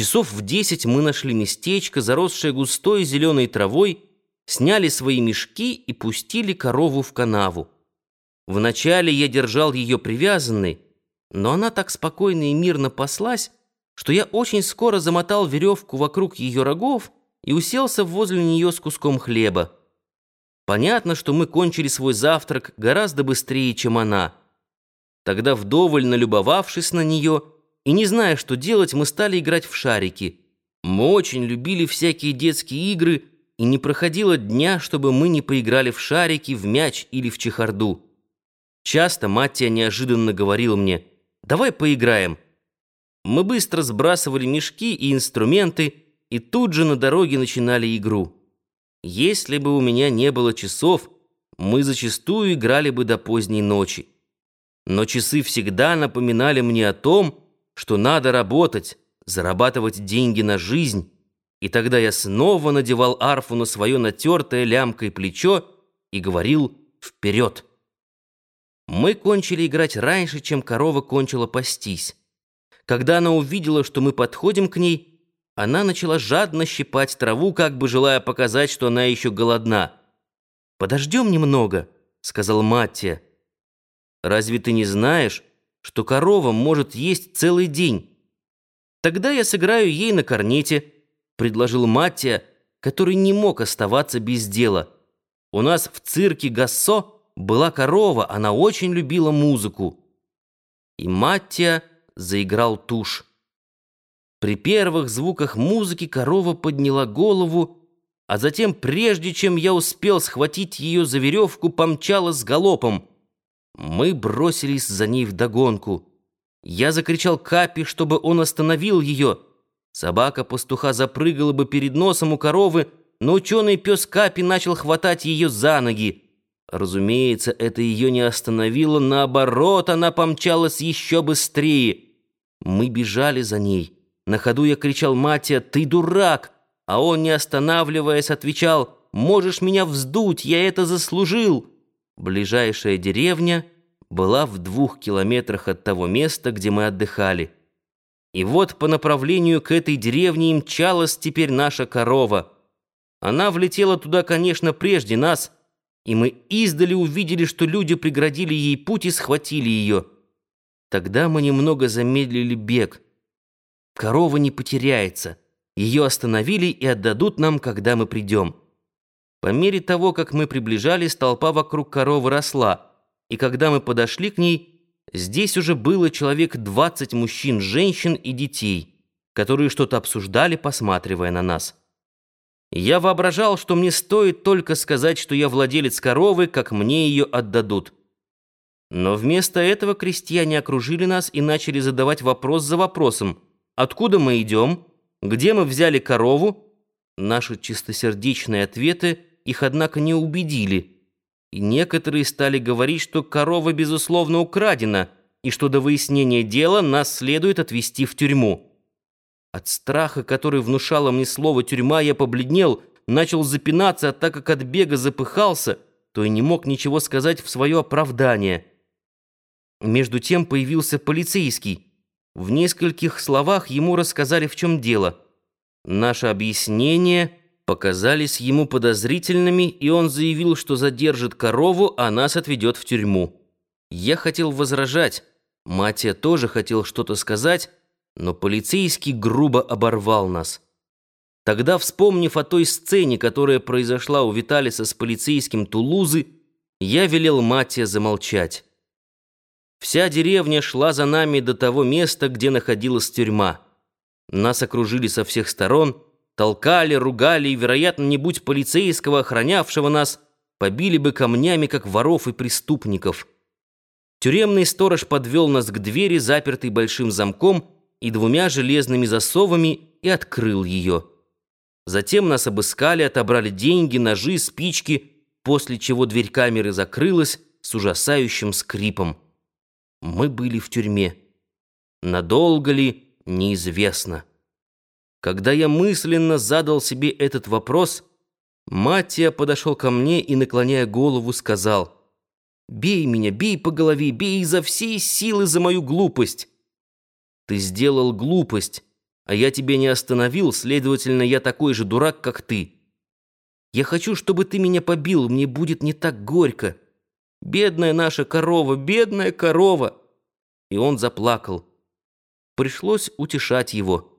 Часов в десять мы нашли местечко, заросшее густой зеленой травой, сняли свои мешки и пустили корову в канаву. Вначале я держал ее привязанной, но она так спокойно и мирно паслась, что я очень скоро замотал веревку вокруг ее рогов и уселся возле нее с куском хлеба. Понятно, что мы кончили свой завтрак гораздо быстрее, чем она. Тогда, вдоволь налюбовавшись на нее и не зная, что делать, мы стали играть в шарики. Мы очень любили всякие детские игры, и не проходило дня, чтобы мы не поиграли в шарики, в мяч или в чехарду. Часто Маттия неожиданно говорил мне «Давай поиграем». Мы быстро сбрасывали мешки и инструменты, и тут же на дороге начинали игру. Если бы у меня не было часов, мы зачастую играли бы до поздней ночи. Но часы всегда напоминали мне о том, что надо работать, зарабатывать деньги на жизнь, и тогда я снова надевал арфу на свое натертое лямкой плечо и говорил «Вперед!». Мы кончили играть раньше, чем корова кончила пастись. Когда она увидела, что мы подходим к ней, она начала жадно щипать траву, как бы желая показать, что она еще голодна. «Подождем немного», — сказал Маттия. «Разве ты не знаешь, что корова может есть целый день?» «Тогда я сыграю ей на корнете», — предложил Маттия, который не мог оставаться без дела. «У нас в цирке Гассо...» была корова, она очень любила музыку. И Маттия заиграл тушь. При первых звуках музыки корова подняла голову, а затем, прежде чем я успел схватить ее за веревку, помчала с галопом. Мы бросились за ней вдогонку. Я закричал Капи, чтобы он остановил ее. Собака пастуха запрыгала бы перед носом у коровы, но ученый пес Капи начал хватать ее за ноги. Разумеется, это ее не остановило, наоборот, она помчалась еще быстрее. Мы бежали за ней. На ходу я кричал Матя «Ты дурак!» А он, не останавливаясь, отвечал «Можешь меня вздуть, я это заслужил!» Ближайшая деревня была в двух километрах от того места, где мы отдыхали. И вот по направлению к этой деревне мчалась теперь наша корова. Она влетела туда, конечно, прежде нас — и мы издали увидели, что люди преградили ей путь и схватили ее. Тогда мы немного замедлили бег. Корова не потеряется. Ее остановили и отдадут нам, когда мы придем. По мере того, как мы приближались, толпа вокруг коровы росла, и когда мы подошли к ней, здесь уже было человек двадцать мужчин, женщин и детей, которые что-то обсуждали, посматривая на нас. Я воображал, что мне стоит только сказать, что я владелец коровы, как мне ее отдадут. Но вместо этого крестьяне окружили нас и начали задавать вопрос за вопросом. Откуда мы идем? Где мы взяли корову? Наши чистосердечные ответы их, однако, не убедили. И некоторые стали говорить, что корова, безусловно, украдена, и что до выяснения дела нас следует отвезти в тюрьму. От страха, который внушало мне слово «тюрьма», я побледнел, начал запинаться, а так как от бега запыхался, то и не мог ничего сказать в свое оправдание. Между тем появился полицейский. В нескольких словах ему рассказали, в чем дело. Наши объяснения показались ему подозрительными, и он заявил, что задержит корову, а нас отведет в тюрьму. Я хотел возражать. Матья тоже хотел что-то сказать, но полицейский грубо оборвал нас. Тогда, вспомнив о той сцене, которая произошла у Виталиса с полицейским Тулузы, я велел Матья замолчать. Вся деревня шла за нами до того места, где находилась тюрьма. Нас окружили со всех сторон, толкали, ругали, и, вероятно, не будь полицейского, охранявшего нас, побили бы камнями, как воров и преступников. Тюремный сторож подвел нас к двери, запертой большим замком, и двумя железными засовами и открыл ее. Затем нас обыскали, отобрали деньги, ножи, спички, после чего дверь камеры закрылась с ужасающим скрипом. Мы были в тюрьме. Надолго ли, неизвестно. Когда я мысленно задал себе этот вопрос, Маттия подошел ко мне и, наклоняя голову, сказал, «Бей меня, бей по голове, бей изо всей силы за мою глупость». Ты сделал глупость, А я тебя не остановил, следовательно, я такой же дурак, как ты. Я хочу, чтобы ты меня побил, мне будет не так горько. Бедная наша корова, бедная корова!» И он заплакал. Пришлось утешать его.